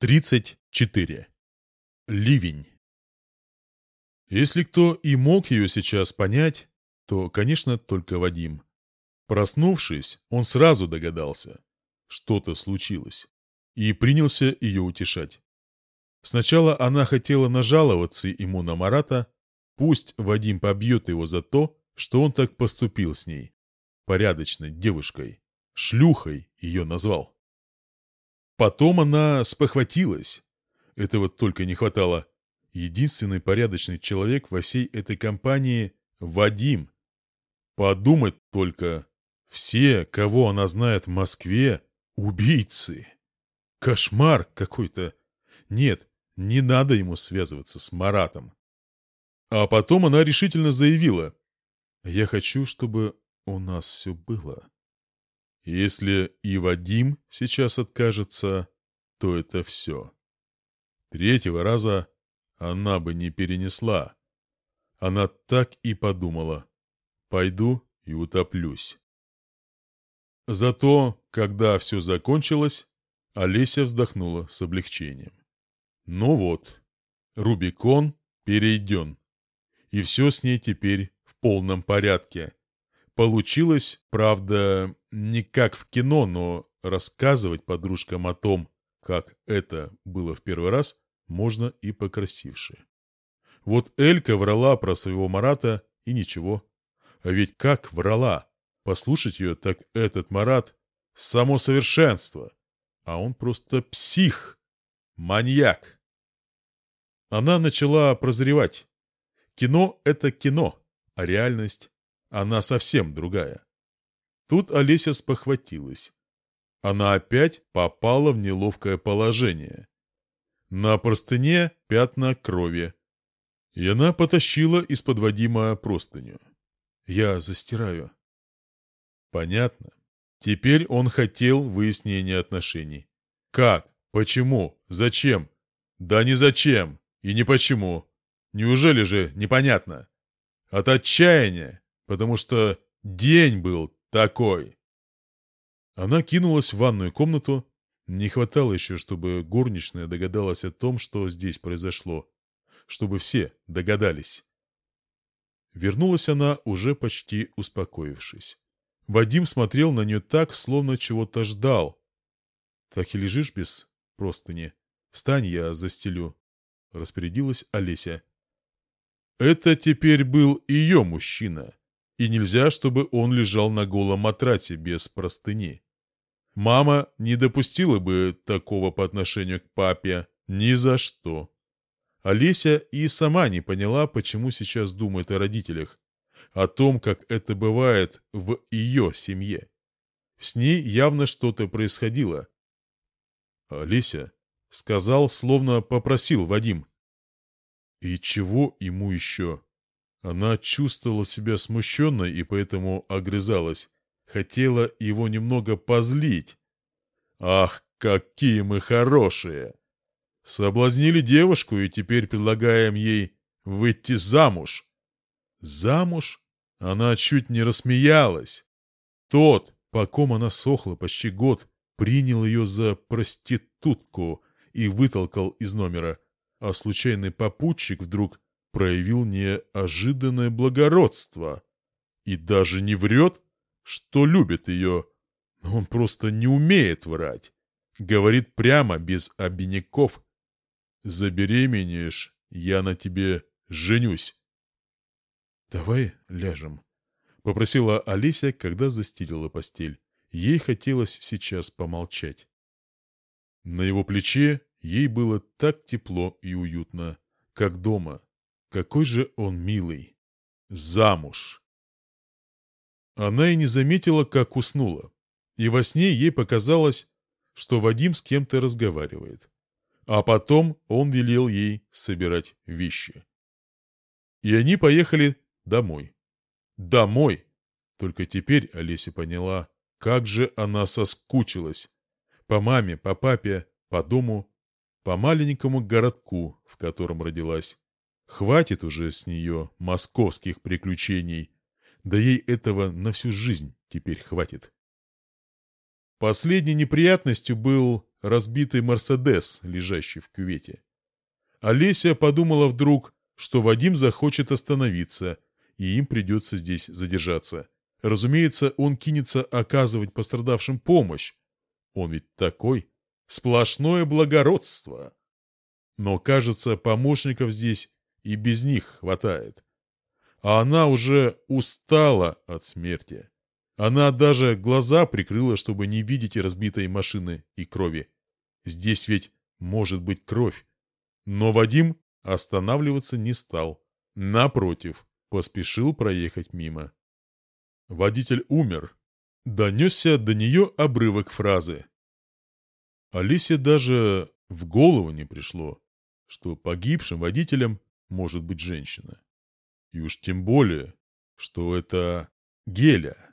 34. Ливень. Если кто и мог ее сейчас понять, то, конечно, только Вадим. Проснувшись, он сразу догадался. Что-то случилось. И принялся ее утешать. Сначала она хотела нажаловаться ему на Марата, пусть Вадим побьет его за то, что он так поступил с ней. Порядочной девушкой. Шлюхой ее назвал. Потом она спохватилась. Этого только не хватало. Единственный порядочный человек во всей этой компании — Вадим. Подумать только. Все, кого она знает в Москве, — убийцы. Кошмар какой-то. Нет, не надо ему связываться с Маратом. А потом она решительно заявила. «Я хочу, чтобы у нас все было. Если и Вадим сейчас откажется, то это все. Третьего раза она бы не перенесла. Она так и подумала. Пойду и утоплюсь. Зато, когда все закончилось, Олеся вздохнула с облегчением. Ну вот, Рубикон перейден. И все с ней теперь в полном порядке. Получилось, правда, не как в кино, но рассказывать подружкам о том, как это было в первый раз, можно и покрасивше. Вот Элька врала про своего Марата и ничего. А ведь как врала! Послушать ее, так этот Марат — само совершенство. А он просто псих, маньяк. Она начала прозревать. Кино — это кино, а реальность она совсем другая. Тут Олеся спохватилась. Она опять попала в неловкое положение. На простыне пятна крови. И она потащила из-под Вадима простыню. «Я застираю». Понятно. Теперь он хотел выяснения отношений. Как? Почему? Зачем? Да не зачем. И не почему. Неужели же непонятно? От отчаяния потому что день был такой. Она кинулась в ванную комнату. Не хватало еще, чтобы горничная догадалась о том, что здесь произошло. Чтобы все догадались. Вернулась она, уже почти успокоившись. Вадим смотрел на нее так, словно чего-то ждал. «Так и лежишь без простыни? Встань, я застелю», — распорядилась Олеся. Это теперь был ее мужчина и нельзя, чтобы он лежал на голом матрасе без простыни. Мама не допустила бы такого по отношению к папе ни за что. Олеся и сама не поняла, почему сейчас думает о родителях, о том, как это бывает в ее семье. С ней явно что-то происходило. «Олеся», — сказал, словно попросил Вадим. «И чего ему еще?» Она чувствовала себя смущенной и поэтому огрызалась. Хотела его немного позлить. «Ах, какие мы хорошие!» Соблазнили девушку и теперь предлагаем ей выйти замуж. Замуж? Она чуть не рассмеялась. Тот, по ком она сохла почти год, принял ее за проститутку и вытолкал из номера, а случайный попутчик вдруг проявил неожиданное благородство и даже не врет, что любит ее. Он просто не умеет врать. Говорит прямо, без обиняков. «Забеременеешь, я на тебе женюсь». «Давай ляжем», — попросила Олеся, когда застелила постель. Ей хотелось сейчас помолчать. На его плече ей было так тепло и уютно, как дома. Какой же он милый. Замуж. Она и не заметила, как уснула. И во сне ей показалось, что Вадим с кем-то разговаривает. А потом он велел ей собирать вещи. И они поехали домой. Домой! Только теперь Олеся поняла, как же она соскучилась. По маме, по папе, по дому, по маленькому городку, в котором родилась. Хватит уже с нее московских приключений. Да ей этого на всю жизнь теперь хватит. Последней неприятностью был разбитый «Мерседес», лежащий в кювете. Олеся подумала вдруг, что Вадим захочет остановиться, и им придется здесь задержаться. Разумеется, он кинется оказывать пострадавшим помощь. Он ведь такой. Сплошное благородство. Но, кажется, помощников здесь и без них хватает. А она уже устала от смерти. Она даже глаза прикрыла, чтобы не видеть разбитой машины и крови. Здесь ведь может быть кровь. Но Вадим останавливаться не стал. Напротив, поспешил проехать мимо. Водитель умер. Донесся до нее обрывок фразы. Алисе даже в голову не пришло, что погибшим водителем может быть женщина. И уж тем более, что это Геля.